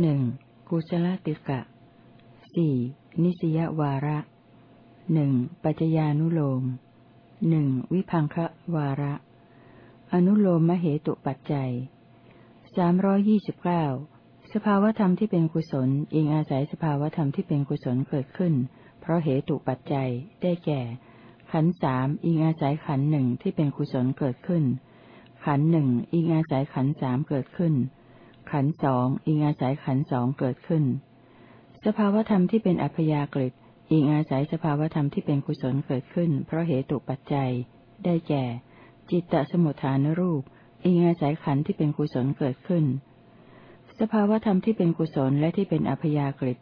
หนึ่งกุศลติกะสี่นิสยวาระหนึ่งปัจจญานุโลมหนึ่งวิพังคะวาระ อนุโลมมเหตุปัจจัยสามร้อยี่สิบเก้าสภาวธรรมที่เป็นกุศลอิงอาศัยสภาวธรรมที่เป็นกุศลเกิดขึ้น เพราะเหตุปัจจัยได้แก่ ขันสามอิงอาศัยขันหนึ่งที่เป็นกุศลเกิดขึ้น ขันหนึ่งอิงอาศัยขันสามเกิดขึ้น ขันสองอิงอาศัยขันสองเกิดขึ้น สภาวธรรมที่เป็นอัพยากฤิอิงอาศัยสภาวธรรมที่เป็นกุศลเกิดขึ้น เพราะเหตุปัจจัย ได้แก่ จิตตสมุทฐานรูป อิงอาศัยขันธ์ที่เป็นกุศลเกิดขึ้น สภาวธรรมที่เป็นกุศลและที่เป็นอัพยากฤิ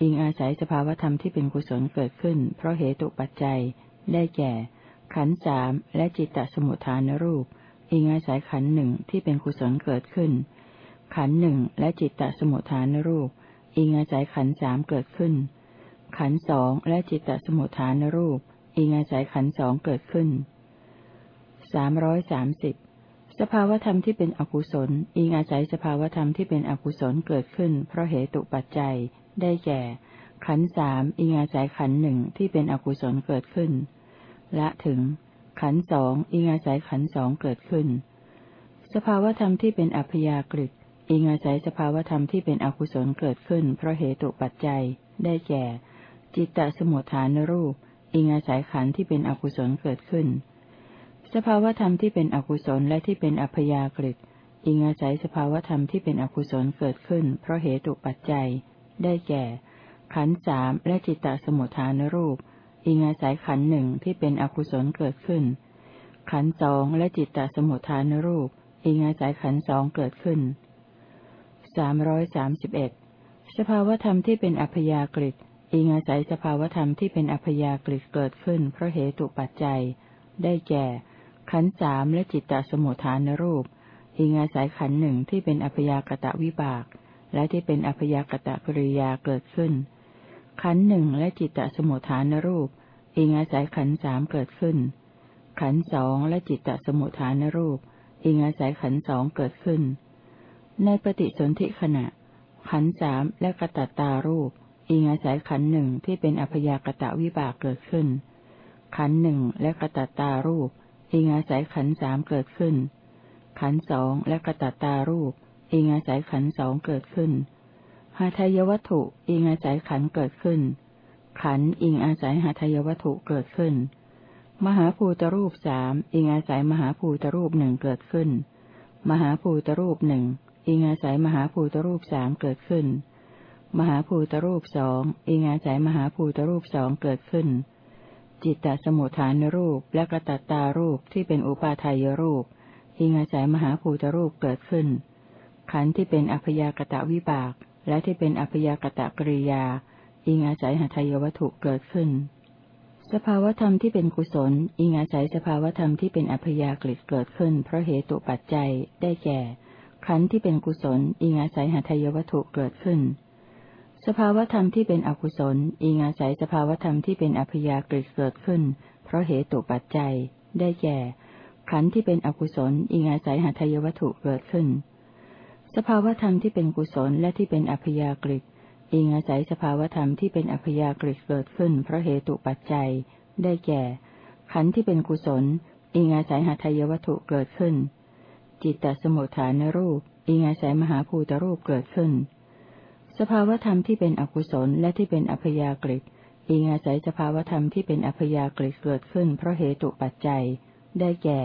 อิงอาศัยสภาวธรรมที่เป็นกุศลเกิดขึ้น เพราะเหตุปัจจัย ได้แก่ ขันสามและจิตตสมุทฐานรูป อิงอาศัยขันหนึ่งที่เป็นกุศลเกิดขึ้น ขันหนึ่งและจิตตสมุทฐานรูป อิงอาศัยขันสามเกิดขึ้น ขันสองและจิตตสมุทฐานรูป อิงอาศัยขันสองเกิดขึ้นสามร้อยสามสิบสภาวธรรมที่เป็นอกุศล อิงอาศัยสภาวธรรมที่เป็นอกุศลเกิดขึ้น เพราะเหตุปัจจัย ได้แก่ ขันสามอิงอาศัยขันหนึ่งที่เป็นอกุศลเกิดขึ้น ละถึง ขันสองอิงอาศัยขันสองเกิดขึ้น สภาวธรรมที่เป็นอัพยากฤิอิงอาศัยสภาวธรรมที่เป็นอกุศลเกิดขึ้น เพราะเหตุปัจจัย ได้แก่ จิตตสมุทฐานรูป อิงอาศัยขันธ์ที่เป็นอกุศลเกิดขึ้น สภาวธรรมที่เป็นอกุศลและที่เป็นอัพยากฤิอิงอาศัยสภาวธรรมที่เป็นอกุศลเกิดขึ้น เพราะเหตุปัจจัย ได้แก่ ขันธ์สามและจิตตสมุทฐานรูป อิงอาศัยขันหนึ่งที่เป็นอกุศลเกิดขึ้น ขันสองและจิตตสมุทฐานรูป อิงอาศัยขันสองเกิดขึ้นสามร้อยสามสิบเอ็ดสภาวธรรมที่เป็นอัพยากฤิอิงอาศัยสภาวธรรมที่เป็นอัพยากฤิเกิดขึ้น เพราะเหตุปัจจัย ได้แก่ ขันสามและจิตตสมุทฐานรูป อิงอาศัยขันหนึ่งที่เป็นอัพยากตะวิบาก และที่เป็นอัพยากตะกริยาเกิดขึ้น ขันหนึ่งและจิตตสมุทฐานรูปอิงอาศัยขันสามเกิดขึ้น ขันสองและจิตตสมุทฐานรูปอิงอาศัยขันสองเกิดขึ้น ในปฏิสนธิขณะ ขันสามและกระตัตตารูป อิงอาศัยขันหนึ่งที่เป็นอพยากตะวิบากเกิดขึ้น ขันหนึ่งและกระตัตตารูป อิงอาศัยขันสามเกิดขึ้น ขันสองและกระตัตตารูป อิงอาศัยขันสองเกิดขึ้น หาทายวัตถุอิงอาศัยขันเกิดขึ้น ขันอิงอาศัยหาทายวัตถุเกิดขึ้น มหาภูตรูปสามอิงอาศัยมหาภูตรูปหนึ่งเกิดขึ้น มหาภูตรูปหนึ่งอิงอาศัยมหาภูตรูปสามเกิดขึ้น มหาภูตรูปสองอิงอาศัยมหาภูตรูปสองเกิดขึ้น จิตตสมุทฐานรูปและกระตัตตารูปที่เป็นอุปาทายรูป อิงอาศัยมหาภูตรูปเกิดขึ้น ขันธ์ที่เป็นอัพยากตะวิบาก และที่เป็นอัพยากตะกริยา อิงอาศัยหทัยวัตถุเกิดขึ้น สภาวธรรมที่เป็นกุศล อิงอาศัยสภาวธรรมที่เป็นอัพยากฤิเกิดขึ้น เพราะเหตุปัจจัยได้แก่ ขันธ์ที่เป็นกุศล อิงอาศัยหทัยวัตถุเกิดขึ้น สภาวธรรมที่เป็นอกุศล อิงอาศัยสภาวธรรมที่เป็นอัพยากฤิเกิดขึ้น เพราะเหตุปัจจัยได้แก่ ขันธ์ที่เป็นอกุศล อิงอาศัยหัยวัตถุเกิดขึ้น สภาวธรรมที่เป็นกุศลและที่เป็นอัพยากฤิอิงอาศัยสภาวธรรมที่เป็นอัพยากฤิเกิดขึ้นเพราะเหตุปัจจัย ได้แก่ ขันธ์ที่เป็นกุศล อิงอาศัยหัตถยวัตถุเกิดขึ้น จิตตสมุทฐานรูป อิงอาศัยมหาภูตรูปเกิดขึ้น สภาวธรรมที่เป็นอกุศลและที่เป็นอัพยากฤิอิงอาศัยสภาวธรรมที่เป็นอัพยากฤิเกิดขึ้นเพราะเหตุปัจจัย ได้แก่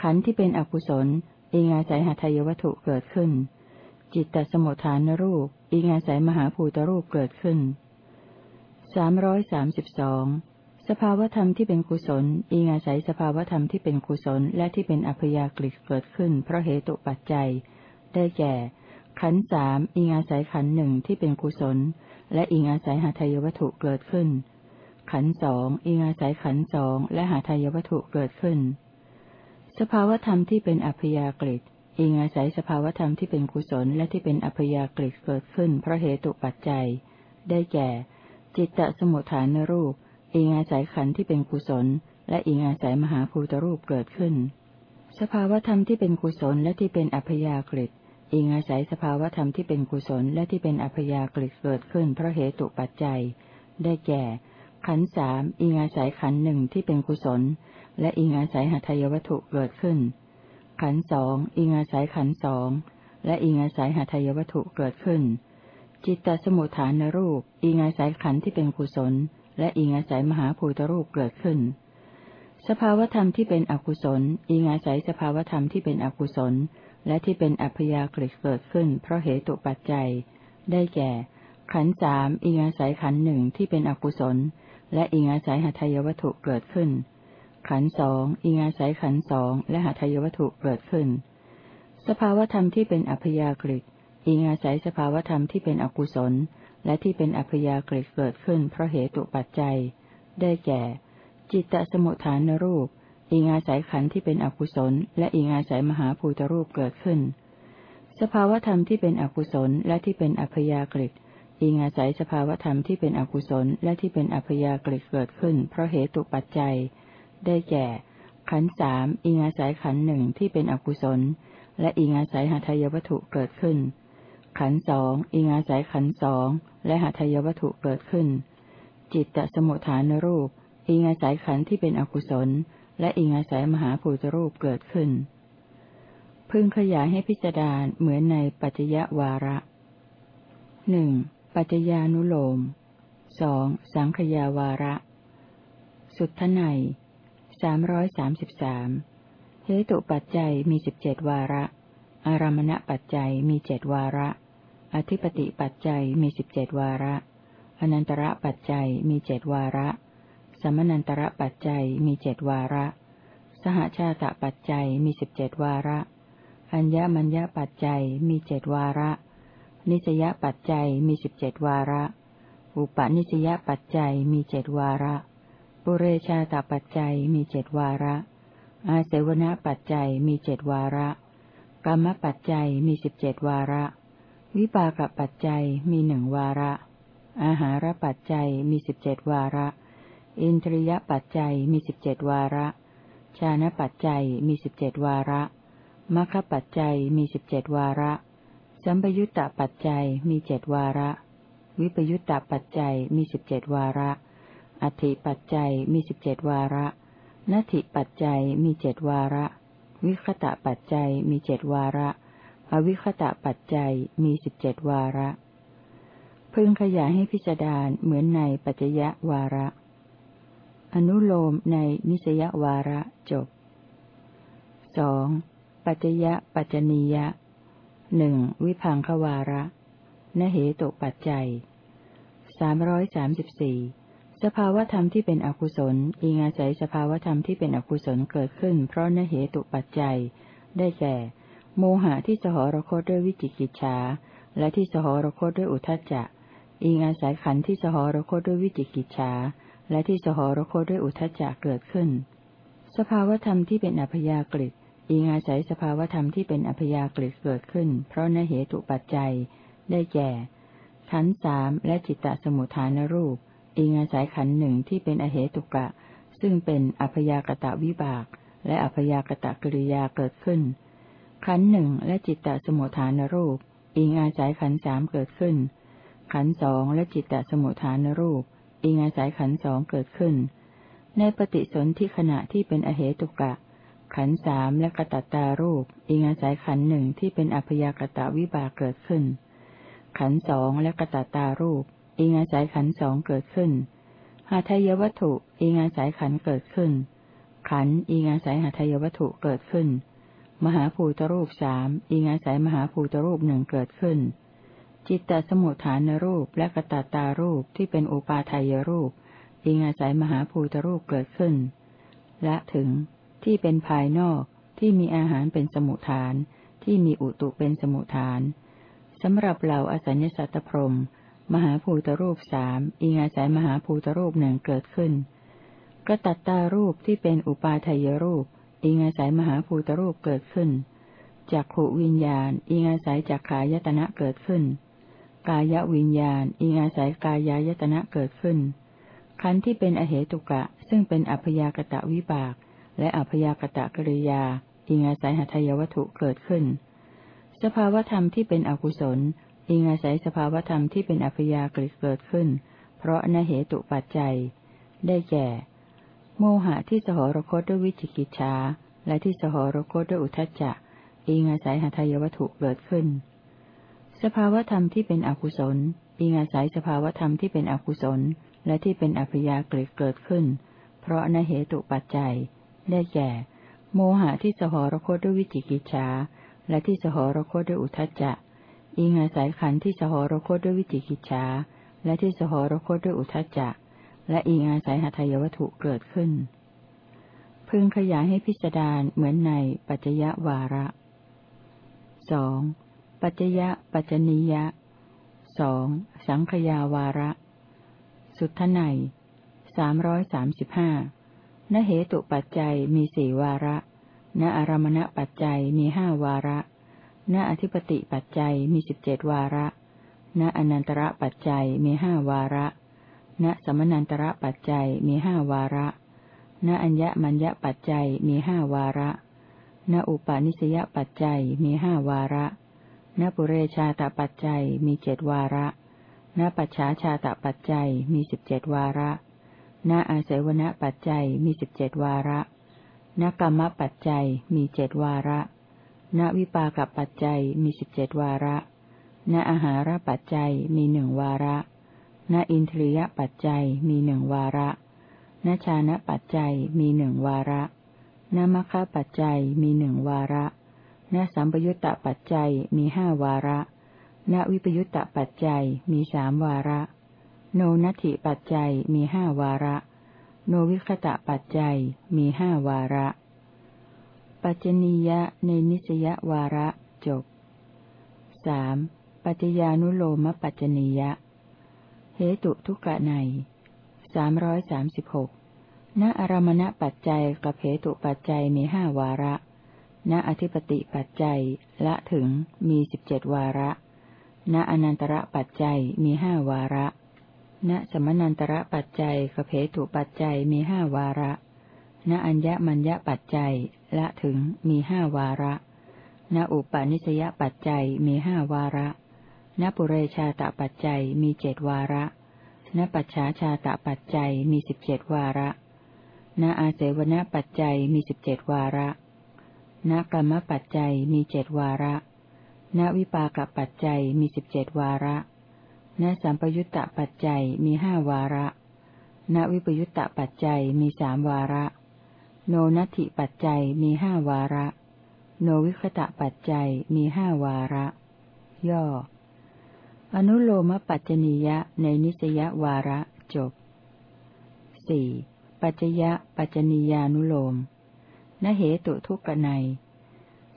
ขันธ์ที่เป็นอกุศล อิงอาศัยหาทายวัตถุเกิดขึ้น จิตตสมุทฐานรูป อิงอาศัยมหาภูตรูปเกิดขึ้นสามร้อยสามสิบสองสภาวธรรมที่เป็นกุศล อิงอาศัยสภาวธรรมที่เป็นกุศลและที่เป็นอัพยากฤิเกิดขึ้น เพราะเหตุปัจจัย ได้แก่ ขันสามอิงอาศัยขันหนึ่งที่เป็นกุศล และอิงอาศัยหาทายวัตถุเกิดขึ้น ขันสองอิงอาศัยขันสองและหาทายวัตถุเกิดขึ้น สภาวธรรมที่เป็นอัพยากฤิอิงอาศัยสภาวธรรมที่เป็นกุศลและที่เป็นอัพยากฤิเกิดขึ้นเพราะเหตุปัจจัย ได้แก่ จิตตสมุทฐานรูป อิงอาศัยขันที่เป็นกุศล และอิงอาศัยมหาภูตรูปเกิดขึ้น สภาวธรรมที่เป็นกุศลและที่เป็นอัพยากฤิอิงอาศัยสภาวธรรมที่เป็นกุศลและที่เป็นอัพยากฤิเกิดขึ้นเพราะเหตุปัจจัย ได้แก่ ขันสามอิงอาศัยขันหนึ่งที่เป็นกุศล และอิงอาศัยหัตถยวัตถุเกิดขึ้น ขันสองอิงอาศัยขันสองและอิงอาศัยหัตถยวัตถุเกิดขึ้น จิตตสมุทฐานรูป อิงอาศัยขันที่เป็นกุศล และอิงอาศัยมหาภูตรูปเกิดขึ้น สภาวธรรมที่เป็นอกุศล อิงอาศัยสภาวธรรมที่เป็นอกุศล และที่เป็นอัพยากฤิเกิดขึ้น เพราะเหตุปัจจัย ได้แก่ ขันสามอิงอาศัยขันหนึ่งที่เป็นอกุศล และอิงอาศัยหัตถยวัตถุเกิดขึ้น ขันสองอิงอาศัยขันสองและหัตถยวัตถุเกิดขึ้น สภาวธรรมที่เป็นอัพยากฤิอิงอาศัยสภาวธรรมที่เป็นอกุศล และที่เป็นอัพยากฤิเกิดขึ้นเพราะเหตุปัจจัย ได้แก่ จิตตสมุทฐานรูป อิงอาศัยขันธ์ที่เป็นอกุศล และอิงอาศัยมหาภูตรูปเกิดขึ้น สภาวธรรมที่เป็นอกุศลและที่เป็นอัพยากฤิ อิงอาศัยสภาวธรรมที่เป็นอกุศลและที่เป็นอัพยากฤิเกิดขึ้น เพราะเหตุปัจจัย ได้แก่ ขันสามอิงอาศัยขันหนึ่งที่เป็นอกุศล และอิงอาศัยหัตถยวัตถุเกิดขึ้น ขันสองอิงอาศัยขันสองและหัตถยวัตถุเกิดขึ้น จิตตสมุทฐานรูป อิงอาศัยขันที่เป็นอกุศล และอิงอาศัยมหาภูตรูปเกิดขึ้น พึงขยายให้พิจารณาเหมือนในปัจจยวาระหนึ่ง ปัจจญานุโลมสองสังขยาวาระ สุทไนสามร้อยสามสิบสามเหตุปัจจัยมีสิบเจ็ดวาระ อารมณปัจจัยมีเจ็ดวาระ อธิปติปัจจัยมีสิบเจ็ดวาระ อนันตระปัจจัยมีเจ็ดวาระ สมนันตระปัจจัยมีเจ็ดวาระ สหชาตปัจจัยมีสิบเจ็ดวาระ อัญญมัญญปัจจัยมีเจ็ดวาระ นิสยปัจจัยมีสิบเจ็ดวาระ อุปนิสยปัจจัยมีเจ็ดวาระ ปุเรชาตปัจจัยมีเจ็ดวาระ อาเสวณปัจจัยมีเจ็ดวาระ กรรมปัจจัยมีสิบเจ็ดวาระ วิปากปัจจัยมีหนึ่งวาระ อาหารปัจจัยมีสิบเจ็ดวาระ อินทรียปัจจัยมีสิบเจ็ดวาระ ชานะปัจจัยมีสิบเจ็ดวาระมัคคปัจจัยมีสิบเจ็ดวาระ สัมปยุตตปัจจัยมีเจ็ดวาระ วิปยุตตปัจจัยมีสิบเจ็ดวาระ อธิปัจจัยมีสิบเจ็ดวาระนัตถิปัจจัยมีเจ็ดวาระ วิคตะปัจจัยมีเจ็ดวาระ อวิคตะปัจจัยมีสิบเจ็ดวาระ พึงขยายให้พิจารณาเหมือนในปัจจยวาระ อนุโลมในนิสยวาระจบสองปัจจยะปัจจนียะ หนึ่งวิพังควาระนเหตุปัจจัยสามร้อยสามสิบสี่สภาวธรรมที่เป็นอกุศลอิงอาศัยสภาวธรรมที่เป็นอกุศลเกิดขึ้น เพราะนเหตุปัจจัย ได้แก่ โมหะที่สหรคตด้วยวิจิกิจฉาและที่สหรคตด้วยอุทจจะ อิงอาศัยขันธ์ที่สหรคตด้วยวิจิกิจฉาและที่สหรคตด้วยอุทจจะเกิดขึ้น สภาวธรรมที่เป็นอัพยากฤิต อิงอาศัยสภาวธรรมที่เป็นอัพยากฤิเกิดขึ้น เพราะนเหตุปัจจัย ได้แก่ขันสามและจิตตสมุทฐานรูป อิงอาศัยขันหนึ่งที่เป็นอเหตุกะ ซึ่งเป็นอัพยากตะวิบาก และอัพยากตะกิริยาเกิดขึ้น ขันหนึ่งและจิตตสมุทฐานรูป อิงอาศัยขันสามเกิดขึ้น ขันสองและจิตตสมุทฐานรูป อิงอาศัยขันสองเกิดขึ้น ในปฏิสนธิขณะที่เป็นอเหตุกะ ขันสามและกตัตตารูปอิงอาศัยขันหนึ่งที่เป็นอัพยากตะวิบากเกิดขึ้น ขันสองและกตัตตารูปอิงอาศัยขันสองเกิดขึ้นหาทายวัตถุอิงอาศัยขันเกิดขึ้น ขันอิงอาศัยหาทายวัตถุเกิดขึ้น มหาภูตรูปสามอิงอาศัยมหาภูตรูปหนึ่งเกิดขึ้น จิตตสมุทฐานรูปและกระตาตารูปที่เป็นอุปาทายรูปอิงอาศัยมหาภูตรูปเกิดขึ้น และถึง ที่เป็นภายนอกที่มีอาหารเป็นสมุทฐาน ที่มีอุตุเป็นสมุทฐานสำหรับเหล่าอสัญญสัตตพรมมหาภูตรูปสามอิงอาศัยมหาภูตรูปหนึ่งเกิดขึ้นกระตัตตารูปที่เป็นอุปาทายรูป อิงอาศัยมหาภูตรูปเกิดขึ้นจากขวิญญาณ อิงอาศัยจากขายตนะเกิดขึ้น กายวิญญาณ อิงอาศัยกายายตนะเกิดขึ้น ขันธ์ที่เป็นอเหตุกะ ซึ่งเป็นอัพยากตะวิบาก และอัพยากตะกริยาอิงอาศัยหัตถยวัตถุเกิดขึ้น สภาวธรรมที่เป็นอกุศล อิงอาศัยสภาวธรรมที่เป็นอัพยากฤิเกิดขึ้น เพราะนเหตุปัจจัย ได้แก่ โมหะที่สหรคตด้วยวิจิกิจฉาและที่สหรคตด้วยอุทจจะอิงอาศัยหัตถยวัตถุเกิดขึ้น สภาวธรรมที่เป็นอกุศล อิงอาศัยสภาวธรรมที่เป็นอกุศล และที่เป็นอัพยากฤิเกิดขึ้น เพราะนเหตุปัจจัย ได้แก่ โมหะที่สหรคตด้วยวิจิกิจฉาและที่สหรคตด้วยอุทจจะ อิงอาศัยขันธ์ที่สหรคตด้วยวิจิกิจฉาและที่สหรคตด้วยอุทจจะ และอิงอาศัยหัตถยวัตถุเกิดขึ้น พึงขยายให้พิจารณาเหมือนในปัจจยวาระสองปัจจยปัจจนิยะสองสังขยาวาระ สุทไนสามร้อยสามสิบห้า นเหตุปัจจัยมีสี่วาระ ณอารมณปัจจัยมีห้าวาระ ณอธิปติปัจจัยมีสิบเจ็ดวาระ ณอนันตระปัจจัยมีห้าวาระ ณสมนันตระปัจจัยมีห้าวาระ ณอัญญมัญญปัจจัยมีห้าวาระ ณอุปาณิสยปัจจัยมีห้าวาระณปุเรชาตปัจจัยมีเจ็ดวาระ ณปัจฉาชาตปัจจัยมีสิบเจ็ดวาระ ณอาศัยวณปัจจัยมีสิบเจ็ดวาระณกรรมปัจจัยมีเจ็ดวาระณวิปากปัจจัยมีสิบเจ็ดวาระณอาหารปัจจัยมีหนึ่งวาระณอินทรียปัจจัยมีหนึ่งวาระณชานะปัจจัยมีหนึ่งวาระณมัคคะปัจจัยมีหนึ่งวาระณสัมปยุตตปัจจัยมีห้าวาระณวิปยุตตปัจจัยมีสามวาระ โนนัตถิปัจจัยมีห้าวาระ โนวิคตะปัจจัยมีห้าวาระ ปัจจนียะในนิสยวาระจบสามปัจจญานุโลมปัจจนียะ เหตุทุกะในสามร้อยสามสิบหกณอารมณปัจจัยกับเหตุปัจจัยมีห้าวาระ ณอธิปติปัจจัยละถึงมีสิบเจ็ดวาระ ณอนันตระปัจจัยมีห้าวาระ ณสมนันตระปัจจัยกับเหตุปัจจัยมีห้าวาระ ณอัญญมัญญปัจจัยละถึงมีห้าวาระ ณอุปาณิสยปัจจัยมีห้าวาระ ณปุเรชาตปัจจัยมีเจ็ดวาระ ณปัจฉาชาตปัจจัยมีสิบเจ็ดวาระ ณอาเสวนปัจจัยมีสิบเจ็ดวาระณกรรมปัจจัยมีเจ็ดวาระ ณวิปากปัจจัยมีสิบเจ็ดวาระ ณสัมปยุตตปัจจัยมีห้าวาระณวิปยุตตปัจจัยมีสามวาระ โนนัตถิปัจจัยมีห้าวาระ โนวิคตะปัจจัยมีห้าวาระ ย่อ อนุโลมปัจจนียะในนิสยวาระจบสี่ปัจจยะปัจจนียานุโลมนเหตุทุกข์ใน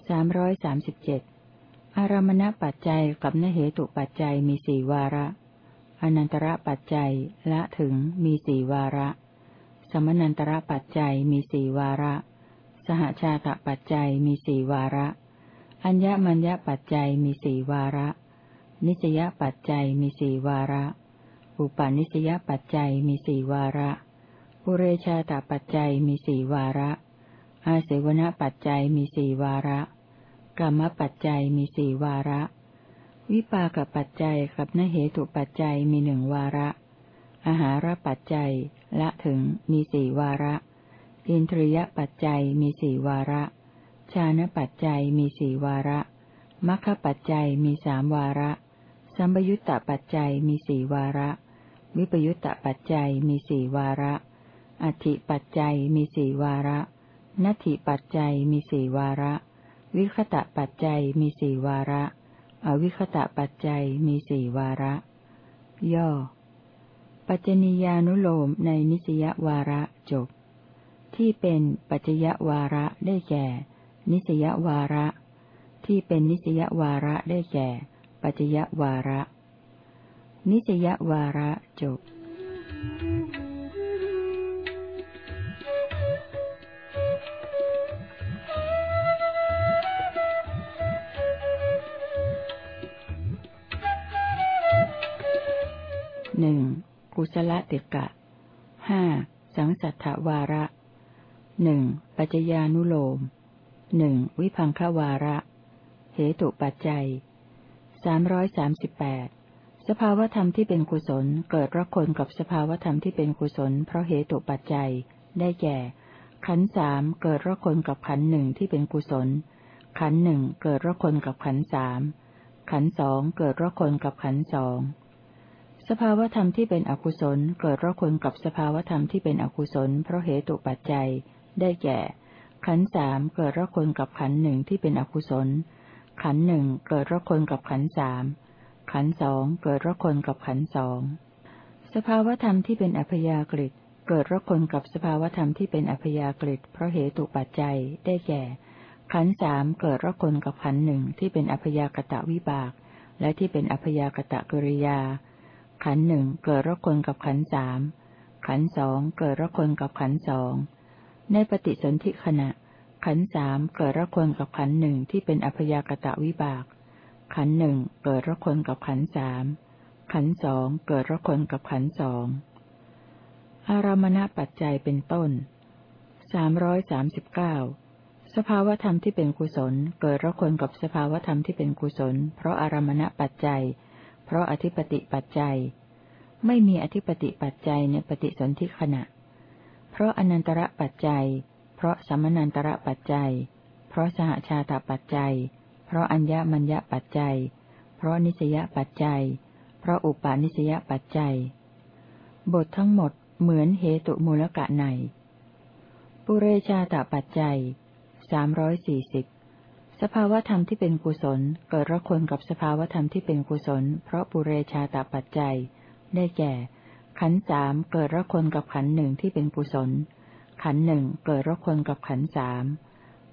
สามร้อยสามสิบเจ็ด อารมณปัจจัยกับนเหตุปัจจัยมีสี่วาระ อนันตระปัจจัยละถึงมีสี่วาระ สมนันตระปัจจัยมีสี่วาระ สหชาตปัจจัยมีสี่วาระ อัญญมัญญปัจจัยมีสี่วาระ นิสยปัจจัยมีสี่วาระ อุปาณิสยปัจจัยมีสี่วาระปุเรชาตปัจจัยมีสี่วาระ อาเสวนปัจจัยมีสี่วาระ กรรมปัจจัยมีสี่วาระ วิปากปัจจัยกับนเหตุปัจจัยมีหนึ่งวาระ อาหารปัจจัยละถึงมีสี่วาระ อินทรียปัจจัยมีสี่วาระ ชานะปัจจัยมีสี่วาระมัคคปัจจัยมีสามวาระ สัมบยุตตปัจจัยมีสี่วาระ วิปยุตตปัจจัยมีสี่วาระ อธิปัจจัยมีสี่วาระนัตถิปัจจัยมีสี่วาระ วิคตะปัจจัยมีสี่วาระ อวิคตะปัจจัยมีสี่วาระ ย่อ ปัจจนียานุโลมในนิสยวาระจบ ที่เป็นปัจจยวาระได้แก่ นิสยวาระ ที่เป็นนิสยวาระได้แก่ ปัจจยวาระ นิสยวาระจบ Thank you. กุศลติกะห้าสังสัทธวาระหนึ่งปัจจญานุโลมหนึ่งวิพังควาระ เหตุปัจจัยสามร้อยสามสิบแปดสภาวธรรมที่เป็นกุศลเกิดรักคนกับสภาวธรรมที่เป็นกุศล เพราะเหตุปัจจัย ได้แก่ ขันสามเกิดรักคนกับขันหนึ่งที่เป็นกุศล ขันหนึ่งเกิดรักคนกับขันสามขันสองเกิดรักคนกับขันสอง สภาวธรรมที่เป็นอกุศลเกิดรักคนกับสภาวธรรมที่เป็นอกุศล เพราะเหตุปัจจัย ได้แก่ ขันสามเกิดรักคนกับขันหนึ่งที่เป็นอกุศล ขันหนึ่งเกิดรักคนกับขันสามขันสองเกิดรักคนกับขันสองสภาวธรรมที่เป็นอัพยากฤิเกิดรักคนกับสภาวธรรมที่เป็นอัพยากฤิเพราะเหตุปัจจัย ได้แก่ ขันสามเกิดรักคนกับขันหนึ่งที่เป็นอัพยากตะวิบาก และที่เป็นอัพยากตะกริยา ขันหนึ่งเกิดรักคนกับขันสาม ขันสองเกิดรักคนกับขันสอง ในปฏิสนธิขณะ ขันสามเกิดรักคนกับขันหนึ่งที่เป็นอพยากตะวิบาก ขันหนึ่งเกิดรักคนกับขันสาม ขันสองเกิดรักคนกับขันสอง อารามณปัจจัยเป็นต้นสามร้อยสามสิบเก้าสภาวธรรมที่เป็นกุศล เกิดรักคนกับสภาวธรรมที่เป็นกุศล เพราะอารามณปัจจัย เพราะอธิปติปัจจัย ไม่มีอธิปติปัจจัยในปฏิสนธิขณะ เพราะอนันตระปัจจัย เพราะสัมนันตระปัจจัย เพราะสหชาตปัจจัย เพราะอัญญมัญญปัจจัย เพราะนิสยปัจจัย เพราะอุปาณิสยปัจจัย บททั้งหมดเหมือนเหตุมูลกะใน ปุเรชาตปัจจัยสามร้อยสี่สิบ สภาวธรรมที่เป็นกุศล เกิดรักคนกับสภาวธรรมที่เป็นกุศล เพราะปุเรชาตปัจจัย ได้แก่ ขันสามเกิดรักคนกับขันหนึ่งที่เป็นกุศล ขันหนึ่งเกิดรักคนกับขันสาม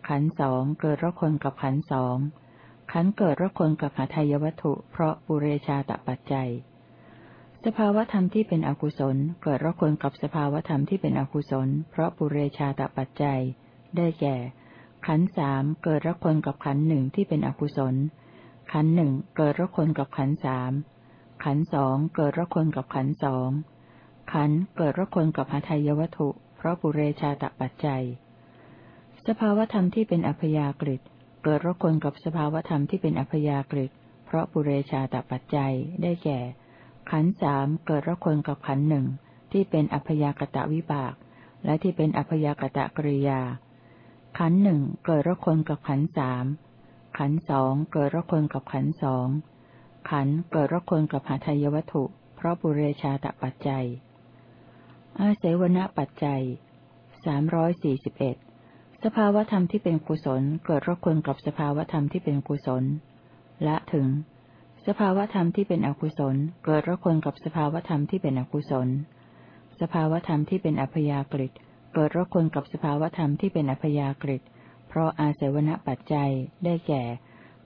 ขันสองเกิดรักคนกับขันสองขันเกิดรักคนกับหาทายวัตถุ เพราะปุเรชาตปัจจัย สภาวธรรมที่เป็นอกุศล เกิดรักคนกับสภาวธรรมที่เป็นอกุศล เพราะปุเรชาตปัจจัย ได้แก่ ขันสามเกิดรักคนกับขันหนึ่งที่เป็นอกุศล ขันหนึ่งเกิดรักคนกับขันสามขันสองเกิดรักคนกับขันสองขันเกิดรักคนกับหาทายวัตถุ เพราะปุเรชาตปัจจัย สภาวธรรมที่เป็นอัพยากฤิเกิดรักคนกับสภาวธรรมที่เป็นอัพยากฤิเพราะปุเรชาตปัจจัยได้แก่ ขันสามเกิดรักคนกับขันหนึ่งที่เป็นอัพยากตะวิบาก และที่เป็นอัพยากตะกริยา ขันหนึ่งเกิดรักคนกับขันสาม ขันสองเกิดรักคนกับขันสอง ขันเกิดรักคนกับหาทายวัตถุ เพราะบุเรชาตปัจจัย อาเสวนปัจจัยสามร้อยสี่สิบเอ็ดสภาวธรรมที่เป็นกุศลเกิดรักคนกับสภาวธรรมที่เป็นกุศล ละถึง สภาวธรรมที่เป็นอกุศล เกิดรักคนกับสภาวธรรมที่เป็นอกุศล สภาวธรรมที่เป็นอัพยากฤิ เกิดรักคนกับสภาวธรรมที่เป็นอัพยากฤิเพราะอาศัยวณปัจจัยได้แก่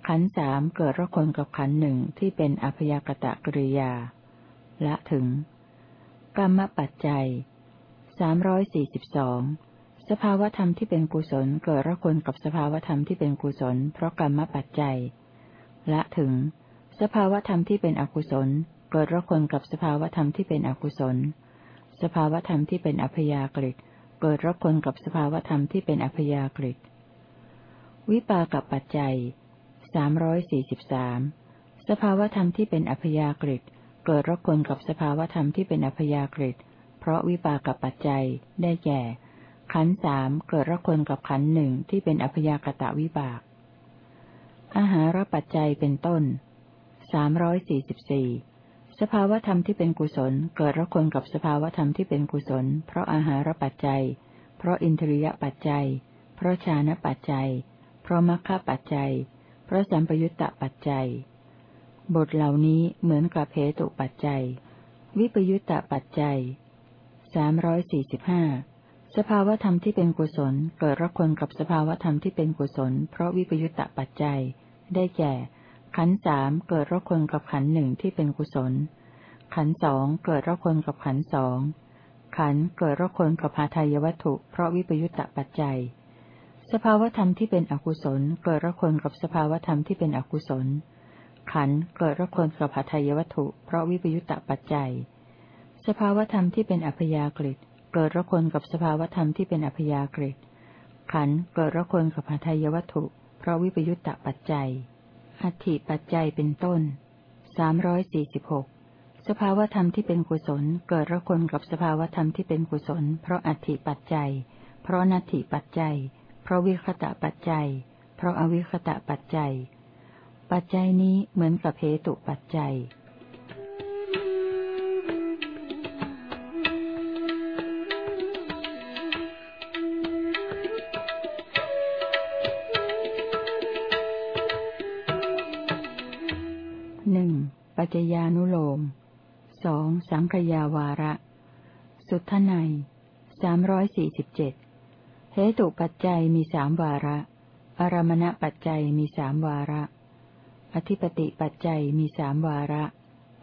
ขันสามเกิดรักคนกับขันหนึ่งที่เป็นอัพยากตะกริยา ละถึง กรรมปัจจัยสามร้อยสี่สิบสองสภาวธรรมที่เป็นกุศลเกิดรักคนกับสภาวธรรมที่เป็นกุศล เพราะกรรมปัจจัยละถึง สภาวธรรมที่เป็นอกุศล เกิดรักคนกับสภาวธรรมที่เป็นอกุศล สภาวธรรมที่เป็นอัพยากฤิ เกิดรับคนกับสภาวธรรมที่เป็นอัพยากฤิวิปากับปัจจัยสามร้อยสี่สิบสามสภาวธรรมที่เป็นอัพยากฤิเกิดรับคนกับสภาวธรรมที่เป็นอัพยากฤิเพราะวิปากับปัจจัยได้แก่ ขันสามเกิดรับคนกับขันหนึ่งที่เป็นอัพยากตะวิบาก อาหารปัจจัยเป็นต้นสามร้อยสี่สิบสี่ สภาวธรรมที่เป็นกุศล เกิดรักคนกับสภาวธรรมที่เป็นกุศล เพราะอาหารปัจจัย เพราะอินทรียปัจจัย เพราะชานะปัจจัย เพราะมัคคะปัจจัย เพราะสัมปยุตตะปัจจัย บทเหล่านี้เหมือนกับเพตุปัจจัย วิปยุตตะปัจจัยสามร้อยสี่สิบห้าสภาวธรรมที่เป็นกุศล เกิดรักคนกับสภาวธรรมที่เป็นกุศล เพราะวิปยุตตะปัจจัย ได้แก่ ขันสามเกิดรักคนกับขันหนึ่งที่เป็นกุศล ขันสองเกิดรักคนกับขันสองขันเกิดรักคนกับพาทายวัตถุ เพราะวิปยุตตะปัจจัย สภาวธรรมที่เป็นอกุศล เกิดรักคนกับสภาวธรรมที่เป็นอกุศล ขันเกิดรักคนกับพาทายวัตถุ เพราะวิปยุตตะปัจจัย สภาวธรรมที่เป็นอัพยากฤิเกิดระคนกับสภาวธรรมที่เป็นอัพยากฤิขันเกิดระคนกับหาทายวัตถุ เพราะวิปยุตตะปัจจัย อัตถิปัจจัยเป็นต้นสามร้อยสี่สิบหกสภาวธรรมที่เป็นกุศล เกิดระคนกับสภาวธรรมที่เป็นกุศล เพราะอัตถิปัจจัย เพราะนัตถิปัจจัย เพราะวิคตะปัจจัย เพราะอวิคตะปัจจัย ปัจจัยนี้เหมือนกับเหตุปัจจัย ปัจจญานุโลมสองสังขยาวาระ สุทไนสามร้อยสี่สิบเจ็ดเหตุปัจจัยมีสามวาระ อารมณปัจจัยมีสามวาระ อธิปติปัจจัยมีสามวาระ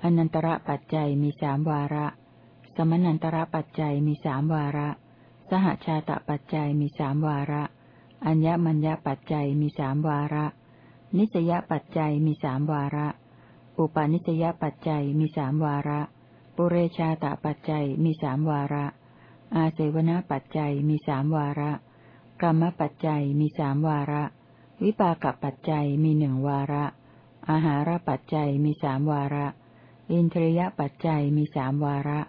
อนันตระปัจจัยมีสามวาระ สมนันตระปัจจัยมีสามวาระ สหชาตปัจจัยมีสามวาระ อัญญมัญญปัจจัยมีสามวาระ นิสยปัจจัยมีสามวาระ อุปาณิสยปัจจัยมีสามวาระ ปุเรชาตปัจจัยมีสามวาระ อาเสวนาปัจจัยมีสามวาระ กรรมปัจจัยมีสามวาระ วิปากปัจจัยมีหนึ่งวาระ อาหารปัจจัยมีสามวาระ อินทรียปัจจัยมีสามวาระ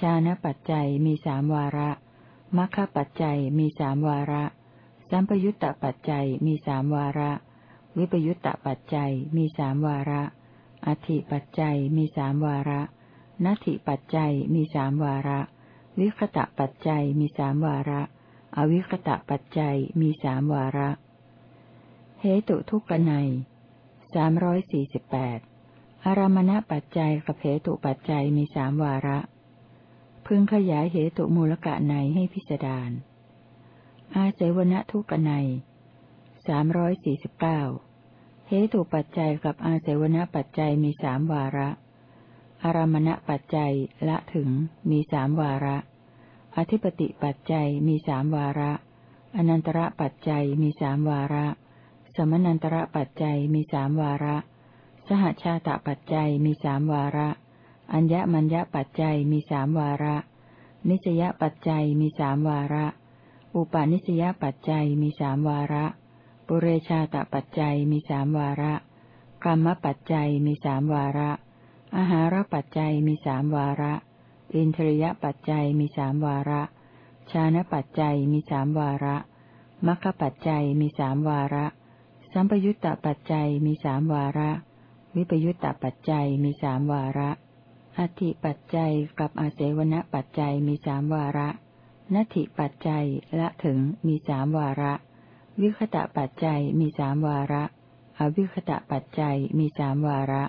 ชานะปัจจัยมีสามวาระมัคคปัจจัยมีสามวาระ สัมปยุตตปัจจัยมีสามวาระ วิปยุตตปัจจัยมีสามวาระ อธิปัจจัยมีสามวาระ นัตถิปัจจัยมีสามวาระ วิคตะปัจจัยมีสามวาระ อวิคตะปัจจัยมีสามวาระ เหตุทุกนัยสามร้อยสี่สิบแปดอารมณปัจจัยกับเหตุปัจจัยมีสามวาระ พึงขยายเหตุมูลกะในให้พิสดารอาเสวนทุกนัยสามร้อยสี่สิบเก้า เหตุปัจจัยกับอาเสวนปัจจัยมีสามวาระ อารมณปัจจัยละถึงมีสามวาระ อธิปติปัจจัยมีสามวาระ อนันตระปัจจัยมีสามวาระ สมนันตระปัจจัยมีสามวาระ สหชาตปัจจัยมีสามวาระ อัญญมัญญปัจจัยมีสามวาระ นิสยปัจจัยมีสามวาระ อุปาณิสยปัจจัยมีสามวาระ ปุเรชาตปัจจัยมีสามวาระ กรรมปัจจัยมีสามวาระ อาหารปัจจัยมีสามวาระ อินทรียปัจจัยมีสามวาระ ชานะปัจจัยมีสามวาระมัคคปัจจัยมีสามวาระ สัมปยุตตปัจจัยมีสามวาระ วิปยุตตปัจจัยมีสามวาระ อธิปัจจัยกับอาเสวนปัจจัยมีสามวาระนัตถิปัจจัยละถึงมีสามวาระ วิคตะปัจจัยมีสามวาระ อวิคตะปัจจัยมีสามวาระ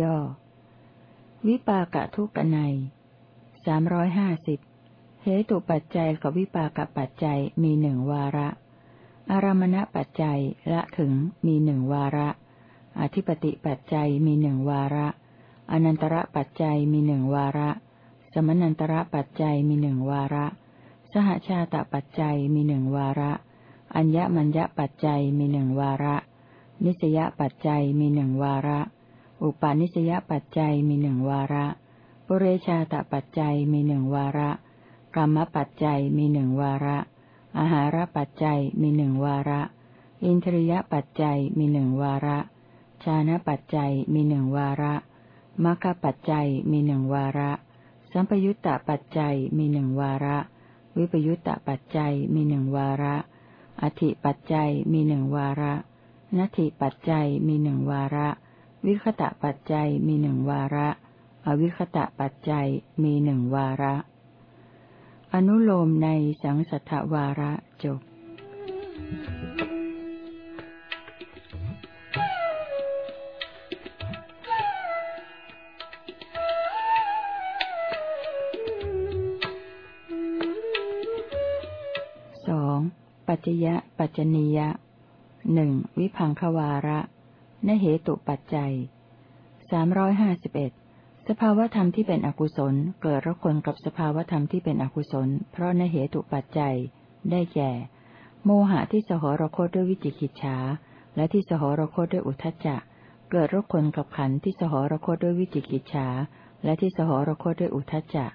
ย่อ วิปากะทุกนัยสามร้อยห้าสิบเหตุปัจจัยกับวิปากะปัจจัยมีหนึ่งวาระ อารมณปัจจัยละถึงมีหนึ่งวาระ อธิปติปัจจัยมีหนึ่งวาระ อนันตระปัจจัยมีหนึ่งวาระ สมนันตระปัจจัยมีหนึ่งวาระ สหชาตปัจจัยมีหนึ่งวาระ อัญญมัญญปัจจัยมีหนึ่งวาระ นิสยปัจจัยมีหนึ่งวาระ อุปาณิสยปัจจัยมีหนึ่งวาระปุเรชาตปัจจัยมีหนึ่งวาระกรรมปัจจัยมีหนึ่งวาระ อาหารปัจจัยมีหนึ่งวาระ อินทรียปัจจัยมีหนึ่งวาระ ชานะปัจจัยมีหนึ่งวาระมรรคปัจจัยมีหนึ่งวาระ สัมปยุตตปัจจัยมีหนึ่งวาระ วิปยุตตปัจจัยมีหนึ่งวาระ อธิปัจจัยมีหนึ่งวาระนัตถิปัจจัยมีหนึ่งวาระ วิคตะปัจจัยมีหนึ่งวาระ อวิคตะปัจจัยมีหนึ่งวาระ อนุโลมในสังสัทธวาระจบ ปัจจยะปัจจนียะหนึ่งวิพังควาระนเหตุปัจจัยสามร้อยห้าสิบเอ็ดสภาวธรรมที่เป็นอกุศล เกิดระคนกับสภาวธรรมที่เป็นอกุศล เพราะนเหตุปัจจัย ได้แก่ โมหะที่สหรคตด้วยวิจิกิจฉาและที่สหรคตด้วยอุทจจะ เกิดรคนกับขันที่สหรคตด้วยวิจิกิจฉาและที่สหรคตด้วยอุทจจะส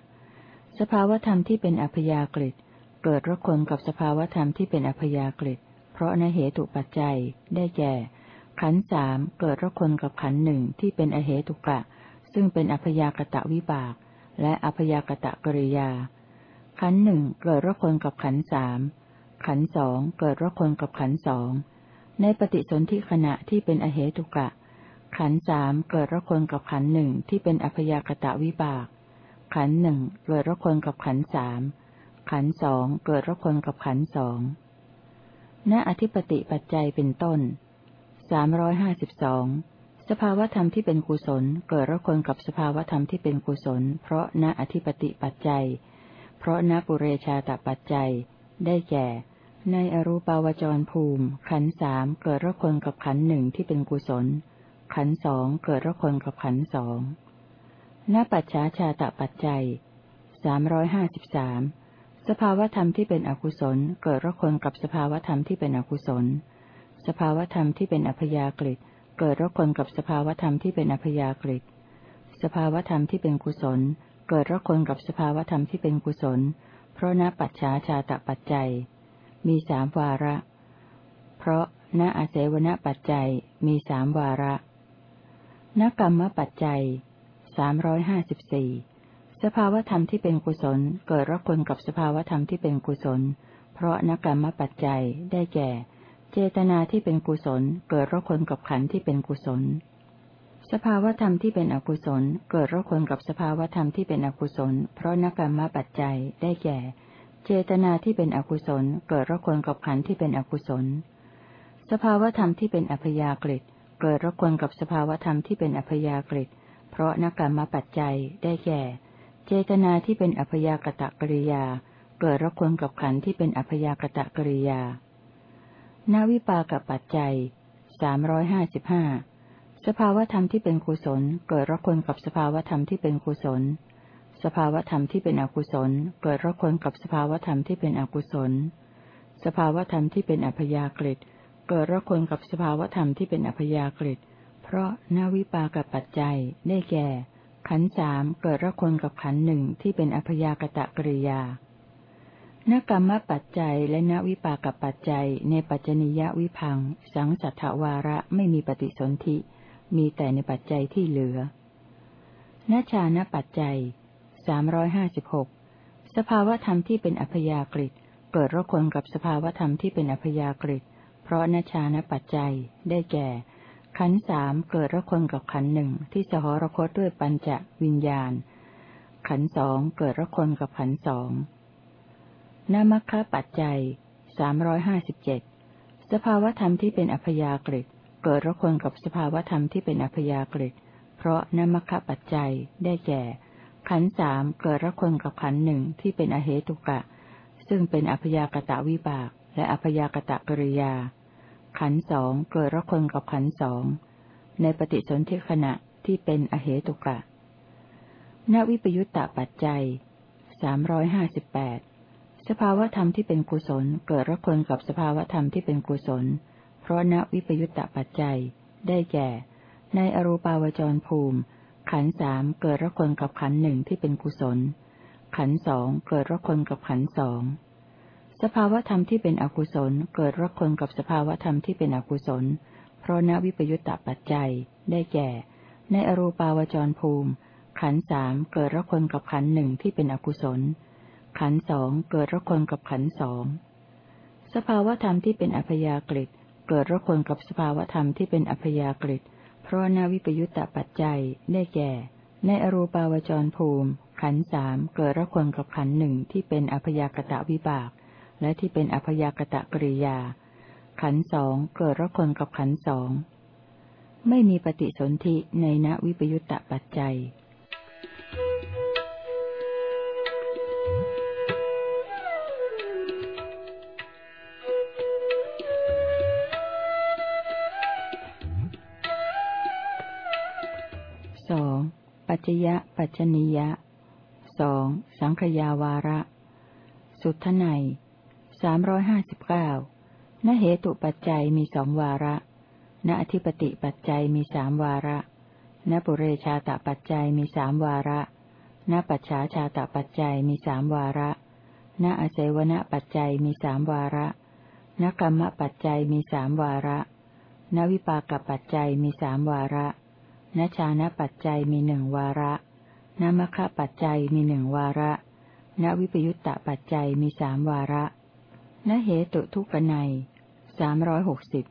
สภาวธรรมที่เป็นอัพยากฤิ เกิดรคนกับสภาวธรรมที่เป็นอัพยากฤิเพราะนเหตุปัจจัยได้แก่ ขันสามเกิดรคนกับขันหนึ่งที่เป็นอเหตุกะ ซึ่งเป็นอัพยากตะวิบาก และอัพยากตะกริยา ขันหนึ่งเกิดรคนกับขันสามขันสองเกิดรคนกับขันสองในปฏิสนธิขณะที่เป็นอเหตุกะ ขันสามเกิดรคนกับขันหนึ่งที่เป็นอัพยากตะวิบาก ขันหนึ่งเกิดรคนกับขันสาม ขันสองเกิดรคนกับขันสองณอธิปติปัจจัยเป็นต้นสามร้อยห้าสิบสองสภาวธรรมที่เป็นกุศล เกิดรคนกับสภาวธรรมที่เป็นกุศล เพราะณอธิปติปัจจัย เพราะณปุเรชาตปัจจัย ได้แก่ ในอรูปาวจรภูมิ ขันสามเกิดระคนกับขันหนึ่งที่เป็นกุศล ขันสองเกิดระคนกับขันสองณปัจฉาชาตปัจจัยสามร้อยห้าสิบสาม สภาวธรรมที่เป็นอกุศล เกิดระคนกับสภาวธรรมที่เป็นอกุศล สภาวธรรมที่เป็นอัพยากฤิเกิดระคนกับสภาวธรรมที่เป็นอัพยากฤิสภาวธรรมที่เป็นกุศล เกิดระคนกับสภาวธรรมที่เป็นกุศล เพราะณปัจฉาชาตปัจจัย มีสามวาระ เพราะณอาเสวนปัจจัยมีสามวาระณกรรมปัจจัยสามร้อยห้าสิบสี่ สภาวธรรมที่เป็นกุศล เกิดรักคนกับสภาวธรรมที่เป็นกุศล เพราะนกรรมปัจจัยได้แก่ เจตนาที่เป็นกุศล เกิดรักคนกับขันธ์ที่เป็นกุศล สภาวธรรมที่เป็นอกุศล เกิดรักคนกับสภาวธรรมที่เป็นอกุศล เพราะนกรรมปัจจัยได้แก่ เจตนาที่เป็นอกุศล เกิดระคนกับขันธ์ที่เป็นอกุศล สภาวธรรมที่เป็นอัพยากฤิเกิดระคนกับสภาวธรรมที่เป็นอัพยากฤิเพราะนักกรรมปัจจัยได้แก่ เจตนาที่เป็นอัพยากตะกริยา เกิดระคนกับขันธ์ที่เป็นอัพยากตะกริยา นาวิปากับปัจจัยสามร้อยห้าสิบห้าสภาวธรรมที่เป็นกุศล เกิดระคนกับสภาวธรรมที่เป็นกุศล สภาวธรรมที่เป็นอกุศล เกิดระคนกับสภาวธรรมที่เป็นอกุศล สภาวธรรมที่เป็นอัพยากฤิเกิดระคนกับสภาวธรรมที่เป็นอัพยากฤิเพราะนาวิปากับปัจจัยได้แก่ ขันสามเกิดระคนกับขันหนึ่งที่เป็นอพยากตะกริยานกรรมปัจจัยและนวิปากับปัจจัยในปัจจนิยวิพัง สังสัทธวาระไม่มีปฏิสนธิมีแต่ในปัจจัยที่เหลือนชานปัจจัยสามร้อยห้าสิบหกสภาวธรรมที่เป็นอัพยากฤิเกิดระคนกับสภาวธรรมที่เป็นอัพยากฤิเพราะนชานปัจจัยได้แก่ ขันสามเกิดระคนกับขันหนึ่งที่สหรคตด้วยปัญจวิญญาณ ขันสองเกิดระคนกับขันสองนามคะปัจจัยสามร้อยห้าสิบเจ็ดสภาวธรรมที่เป็นอัพยากฤิเกิดระคนกับสภาวธรรมที่เป็นอัพยากฤิเพราะนามคะปัจจัยได้แก่ ขันสามเกิดระคนกับขันหนึ่งที่เป็นอเหตุกะ ซึ่งเป็นอัพยากตะวิบาก และอัพยากตะกริยา ขันสองเกิดระคนกับขันสอง ในปฏิสนธิขณะที่เป็นอเหตุกะนวิปยุตตะปัจจัยสามร้อยห้าสิบแปดสภาวธรรมที่เป็นกุศล เกิดระคนกับสภาวธรรมที่เป็นกุศล เพราะนวิปยุตตะปัจจัย ได้แก่ ในอรูปาวจรภูมิ ขันสามเกิดระคนกับขันหนึ่งที่เป็นกุศล ขันสองเกิดระคนกับขันสอง สภาวธรรมที่เป็นอกุศลเกิดระคนกับสภาวธรรมที่เป็นอกุศล เพราะนวิปยุตตปัจจัย ได้แก่ ในอรูปาวจรภูมิ ขันสามเกิดระคนกับขันหนึ่งที่เป็นอกุศล ขันสองเกิดระคนกับขันสอง สภาวธรรมที่เป็นอัพยากฤิเกิดระคนกับสภาวธรรมที่เป็นอัพยากฤิเพราะนาวิปยุตตปัจจัย ได้แก่ ในอรูปาวจรภูมิ ขันสามเกิดระคนกับขันหนึ่งที่เป็นอพยากตะวิบาก และที่เป็นอพยากตะกริยา ขันสองเกิดระคนกับขันสองไม่มีปฏิสนธิในณวิปยุตตปัจจัยปัจจยะปัจจนิยะสองสังขยาวาระ สุทไน สามร้อยห้าสิบเก้านเหตุปัจจัยมีสองวาระ ณอธิปติปัจจัยมีสามวาระ ณปุเรชาตปัจจัยมีสามวาระ ณปัจฉาชาตปัจจัยมีสามวาระ ณอาศัยวณปัจจัยมีสามวาระ ณกรรมปัจจัยมีสามวาระ ณวิปากปัจจัยมีสามวาระ ณชานะปัจจัยมีหนึ่งวาระณมคปัจจัยมีหนึ่งวาระ ณวิปยุตตปัจจัยมีสามวาระ ณเหตุทุกนัยสามร้อยหกสิบ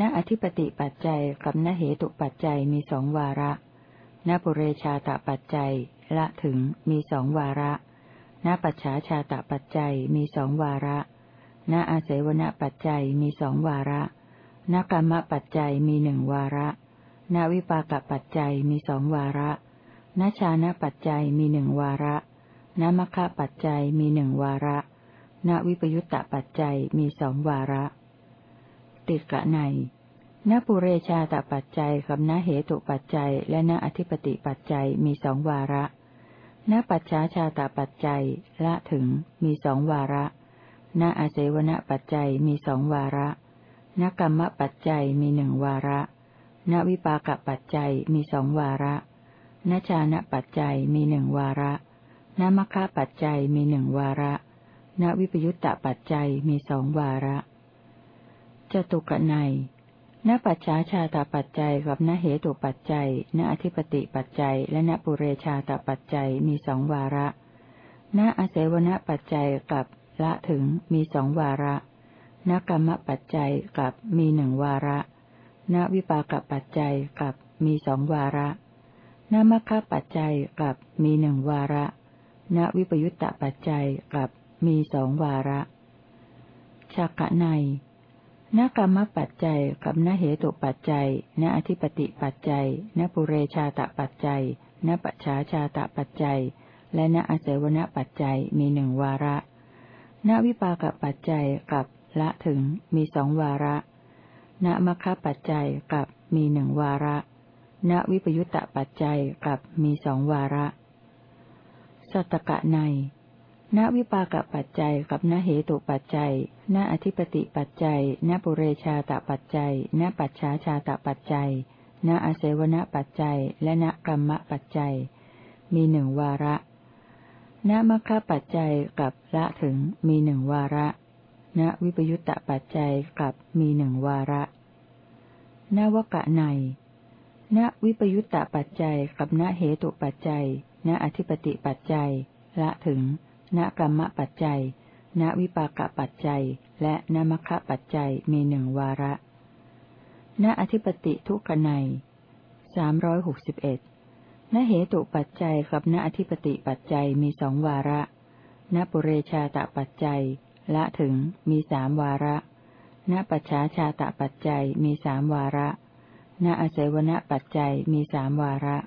ณอธิปติปัจจัยกับณเหตุปัจจัยมีสองวาระณปุเรชาตปัจจัยละถึงมีสองวาระณปัจฉาชาตปัจจัยมีสองวาระณอาศัยวณปัจจัยมีสองวาระณกรรมปัจจัยมีหนึ่งวาระณวิปากปัจจัยมีสองวาระณชานะปัจจัยมีหนึ่งวาระณมัคคะปัจจัยมีหนึ่งวาระ ณวิปยุตตะปัจจัยมีสองวาระ ติกะในณปุเรชาตปัจจัยกับณเหตุปัจจัย และณอธิปติปัจจัยมีสองวาระณปัจฉาชาตปัจจัยละถึงมีสองวาระณอาเสวนปัจจัยมีสองวาระณกรรมปัจจัยมีหนึ่งวาระณวิปากปัจจัยมีสองวาระณชานะปัจจัยมีหนึ่งวาระณมัคคะปัจจัยมีหนึ่งวาระ ณวิปยุตตะปัจจัยมีสองวาระจตุกนัยณปัจฉาชาตปัจจัยกับณเหตุปัจจัย ณอธิปติปัจจัย และณปุเรชาตปัจจัยมีสองวาระ ณอาศัยวณปัจจัยกับละถึงมีสองวาระ ณกรรมปัจจัยกับมีหนึ่งวาระ ณวิปากปัจจัยกับมีสองวาระนมัคคปัจจัยกับมีหนึ่งวาระ ณวิปยุตตปัจจัยกับ มีสองวาระชักกะในณกรรมปัจจัยกับณเหตุปัจจัย ณอธิปติปัจจัย ณปุเรชาตปัจจัย ณปัจฉาชาตปัจจัย และณอาศัยวณปัจจัยมีหนึ่งวาระ ณวิปากปัจจัยกับละถึงมีสองวาระ ณมัคคปัจจัยกับมีหนึ่งวาระ ณวิปยุตตปัจจัยกับมีสองวาระ สัตตกะใน ณวิปากปัจจัยกับณเหตุปัจจัย ณอธิปติปัจจัย ณปุเรชาตปัจจัย ณปัจฉาชาตปัจจัย ณอาเสวนปัจจัย และณกรรมปัจจัย มีหนึ่งวาระ ณมัคคะปัจจัยกับละถึงมีหนึ่งวาระ ณวิปยุตตปัจจัยกับมีหนึ่งวาระ ณวกะในณวิปยุตตาปัจจัยกับณเหตุปัจจัย ณอธิปติปัจจัย ละถึง ณกรรมปัจจัย ณวิปากปัจจัย และณมัคคะปัจจัยมีหนึ่งวาระ ณอธิปติทุกนัยสามร้อยหกสิบเอ็ดณเหตุปัจจัยกับณอธิปติปัจจัยมีสองวาระ ณปุเรชาตปัจจัย ละถึงมีสามวาระ ณปัจฉาชาตปัจจัยมีสามวาระ ณอาศัยวณปัจจัยมีสามวาระ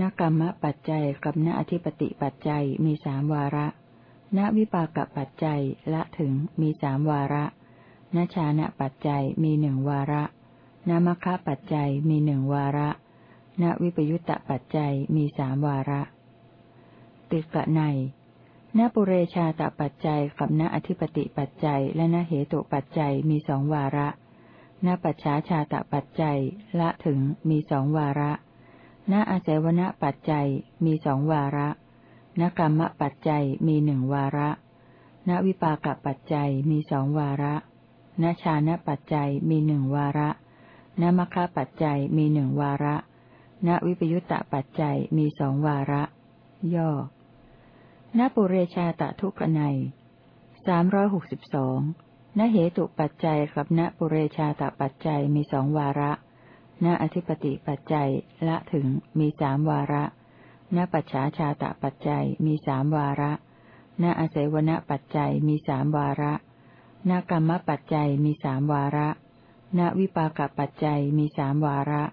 ณกรรมปัจจัยกับณอธิปติปัจจัยมีสามวาระ ณวิปากปัจจัยละถึงมีสามวาระณชานะปัจจัยมีหนึ่งวาระณมัคคะปัจจัยมีหนึ่งวาระณวิปยุตตะปัจจัยมีสามวาระ ติกะในณปุเรชาตปัจจัยกับณอธิปติปัจจัย และณเหตุปัจจัยมีสองวาระณปัจฉาชาตะปัจจัยละถึงมีสองวาระณอาศัยวณปัจจัยมีสองวาระ ณกรรมปัจจัยมีหนึ่งวาระ ณวิปากปัจจัยมีสองวาระ ณชานะปัจจัยมีหนึ่งวาระ ณมคคปัจจัยมีหนึ่งวาระ ณวิปยุตตปัจจัยมีสองวาระ ย่อ ณปุเรชาตะทุกนัยสามร้อยหกสิบสองณเหตุปัจจัยกับณปุเรชาตปัจจัยมีสองวาระ ณอธิปติปัจจัยละถึงมีสามวาระ ณปัจฉาชาตปัจจัยมีสามวาระ ณอาศัยวณปัจจัยมีสามวาระ ณกรรมปัจจัยมีสามวาระ ณวิปากปัจจัยมีสามวาระ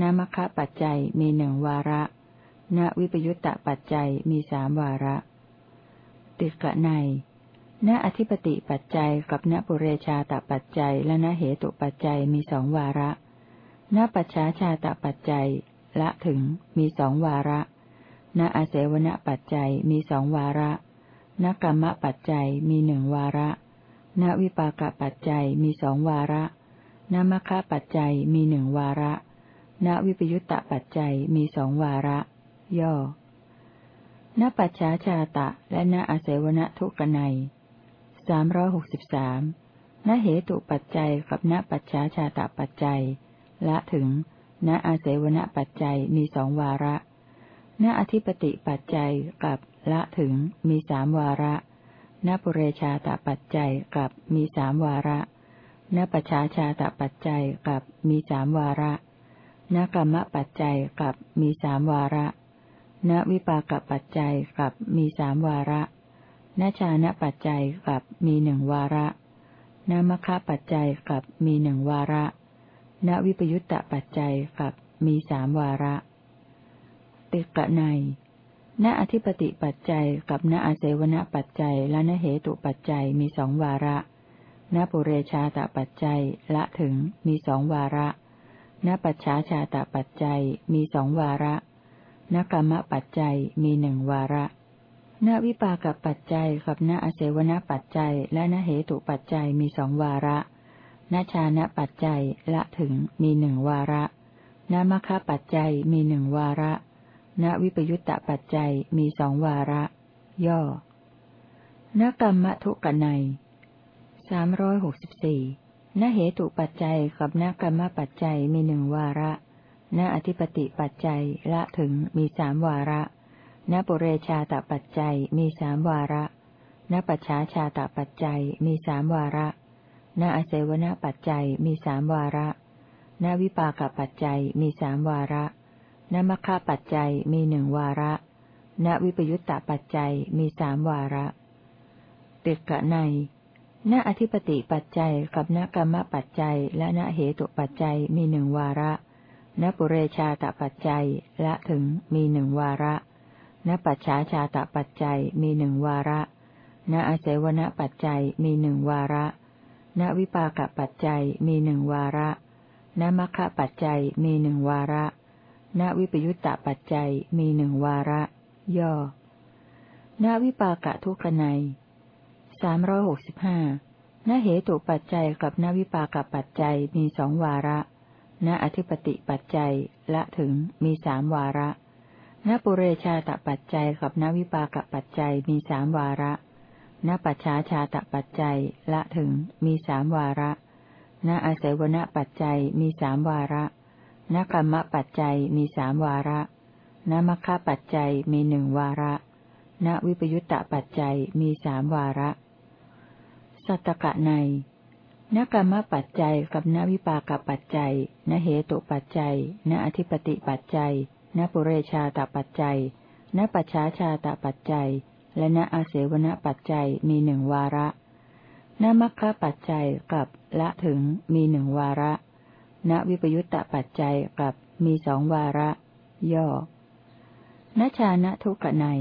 ณมคคะปัจจัยมีหนึ่งวาระ ณวิปยุตตปัจจัยมีสามวาระ ติกะในณอธิปติปัจจัยกับณปุเรชาตปัจจัยและณเหตุปัจจัยมีสองวาระ ณปัจฉาชาตปัจจัยละถึงมีสองวาระ ณอาเสวนปัจจัยมีสองวาระณกรรมปัจจัยมีหนึ่งวาระ ณวิปากปัจจัยมีสองวาระณมคคะปัจจัยมีหนึ่งวาระ ณวิปยุตตปัจจัยมีสองวาระ ย่อ ณปัจฉาชาตะ และณอาศัยวณทุกนัยสามร้อยหกสิบสามณเหตุปัจจัยกับณปัจฉาชาตะปัจจัย ละถึง ณอาศัยวณปัจจัยมีสองวาระ ณอธิปติปัจจัยกับละถึงมีสามวาระณปุเรชาตปัจจัยกับมีสามวาระณปัจฉาชาตปัจจัยกับมีสามวาระณกรรมปัจจัยกับมีสามวาระณวิปากปัจจัยกับมีสามวาระณชาณปัจจัยกับมีหนึ่งวาระณมคปัจจัยกับมีหนึ่งวาระณวิปยุตตปัจจัยกับมีสามวาระ ติกะในณอธิปติปัจจัยกับณอาเสวนปัจจัยและณเหตุปัจจัยมีสองวาระณปุเรชาตปัจจัยละถึงมีสองวาระณปัจฉาชาตปัจจัยมีสองวาระณกรรมปัจจัยมีหนึ่งวาระณวิปากปัจจัยกับณอาเสวนปัจจัยและณเหตุปัจจัยมีสองวาระณชาณปัจจัยละถึงมีหนึ่งวาระณมคปัจจัยมีหนึ่งวาระ ณวิปยุตตปัจจัยมีสองวาระ ย่อ นกรรมทุกนัยสามร้อยหกสิบสี่ณเหตุปัจจัยกับณกรรมปัจจัยมีหนึ่งวาระ ณอธิปติปัจจัยละถึงมีสามวาระ ณปุเรชาตปัจจัยมีสามวาระ ณปัจฉาชาตปัจจัยมีสามวาระ ณอเสวนปัจจัยมีสามวาระ ณวิปากปัจจัยมีสามวาระ ณมัคคะปัจจัยมีหนึ่งวาระ ณวิปยุตตาปัจจัยมีสามวาระ ติกะในณอธิปติปัจจัยกับณกรรมปัจจัย และณเหตุปัจจัยมีหนึ่งวาระ ณปุเรชาตปัจจัยละถึงมีหนึ่งวาระ ณปัจฉาชาตปัจจัยมีหนึ่งวาระ ณอาศัยวณปัจจัยมีหนึ่งวาระ ณวิปากปัจจัยมีหนึ่งวาระ ณมัคคะปัจจัยมีหนึ่งวาระ ณวิปยุตตาปัจจัยมีหนึ่งวาระ ย่อณวิปากะทุกนัยสามร้อยหกสิบห้าณเหตุปัจจัยกับณวิปากปัจจัยมีสองวาระ ณอธิปติปัจจัยละถึงมีสามวาระ ณปุเรชาตปัจจัยกับณวิปากปัจจัยมีสามวาระ ณปัจฉาชาตปัจจัยละถึงมีสามวาระ ณอาศัยวณปัจจัยมีสามวาระ นกรรมปัจจัยมีสามวาระนมัคคะปัจจัยมีหนึ่งวาระ ณวิปยุตตปัจจัยมีสามวาระ สัตตกะในนกรรมปัจจัยกับนวิปากปัจจัยนเหตุปัจจัยนอธิปติปัจจัยนปุเรชาตปัจจัยนปัจฉาชาตปัจจัย และนอาเสวนปัจจัยมีหนึ่งวาระนมัคคะปัจจัยกับละถึงมีหนึ่งวาระ ณวิปยุตตปัจจัยกับมีสองวาระ ย่อณชาณทุกนัย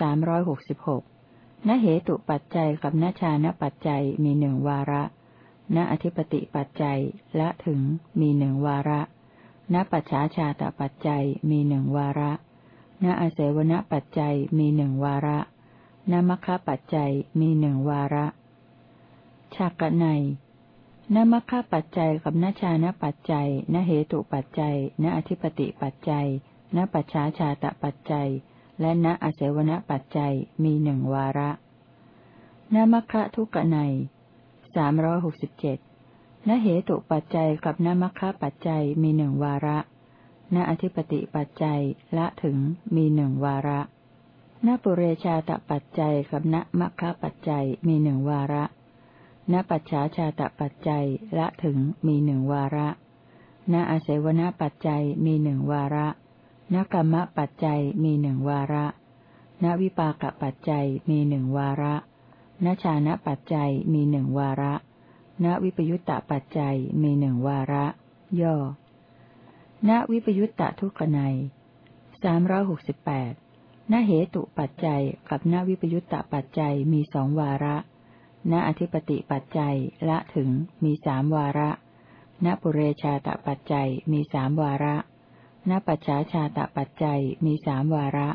สามร้อยหกสิบหกณเหตุปัจจัยกับณชาณปัจจัยมีหนึ่งวาระ ณอธิปติปัจจัยละถึงมีหนึ่งวาระ ณปัจฉาชาตปัจจัยมีหนึ่งวาระ ณอาเสวนปัจจัยมีหนึ่งวาระณมัคคะปัจจัยมีหนึ่งวาระชากะใน นมัคคะปัจจัยกับนชานะปัจจัยนเหตุปัจจัยนอธิปติปัจจัยนปัจฉาชาตะปัจจัย และณอาศวณปัจจัยมีหนึ่งวาระนมัคคะทุกนัยสามร้อยหกสิบเจ็ดนเหตุปัจจัยกับนมัคคะปัจจัยมีหนึ่งวาระณอธิปติปัจจัยละถึงมีหนึ่งวาระณปุเรชาตปัจจัยกับณมัคคะปัจจัยมีหนึ่งวาระ ณปัจฉาชาตปัจจัยละถึงมีหนึ่งวาระ ณอาศัยวณปัจจัยมีหนึ่งวาระ ณกรรมปัจจัยมีหนึ่งวาระ ณวิปากปัจจัยมีหนึ่งวาระ ณชานะปัจจัยมีหนึ่งวาระ ณวิปยุตตปัจจัยมีหนึ่งวาระ ย่อ ณวิปยุตตทุกนัยสามร้อยหกสิบแปดณเหตุปัจจัยกับณวิปยุตตปัจจัยมีสองวาระ ณอธิปติปัจจัยละถึงมีสามวาระ ณปุเรชาตปัจจัยมีสามวาระ ณปัจฉาชาตปัจจัยมีสามวาระ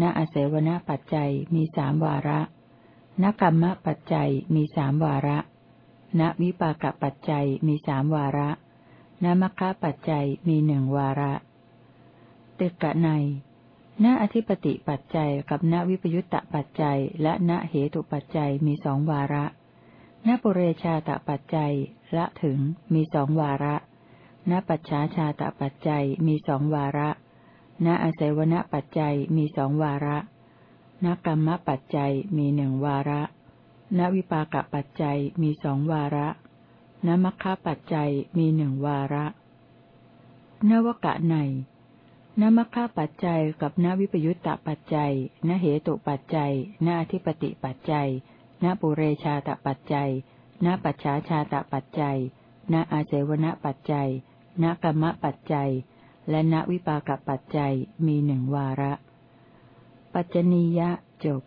ณอเสวนปัจจัยมีสามวาระ ณกรรมปัจจัยมีสามวาระ ณวิปากปัจจัยมีสามวาระณมัคคะปัจจัยมีหนึ่งวาระติกะใน ณอธิปติปัจจัยกับณวิปยุตตปัจจัย และณเหตุปัจจัยมีสองวาระณปุเรชาตปัจจัยละถึงมีสองวาระณปัจฉาชาตปัจจัยมีสองวาระณอาศัยวณปัจจัยมีสองวาระณกรรมปัจจัยมีหนึ่งวาระณวิปากปัจจัยมีสองวาระณมัคคะปัจจัยมีหนึ่งวาระนวกะใน นมัคคะปัจจัยกับนวิปยุตตปัจจัยนเหตุปัจจัยนอธิปติปัจจัยนปุเรชาตปัจจัยนปัจฉาชาตปัจจัยนอาเสวณปัจจัยนกรรมปัจจัย และนวิปากปัจจัยมีหนึ่งวาระ ปัจจนียะจบ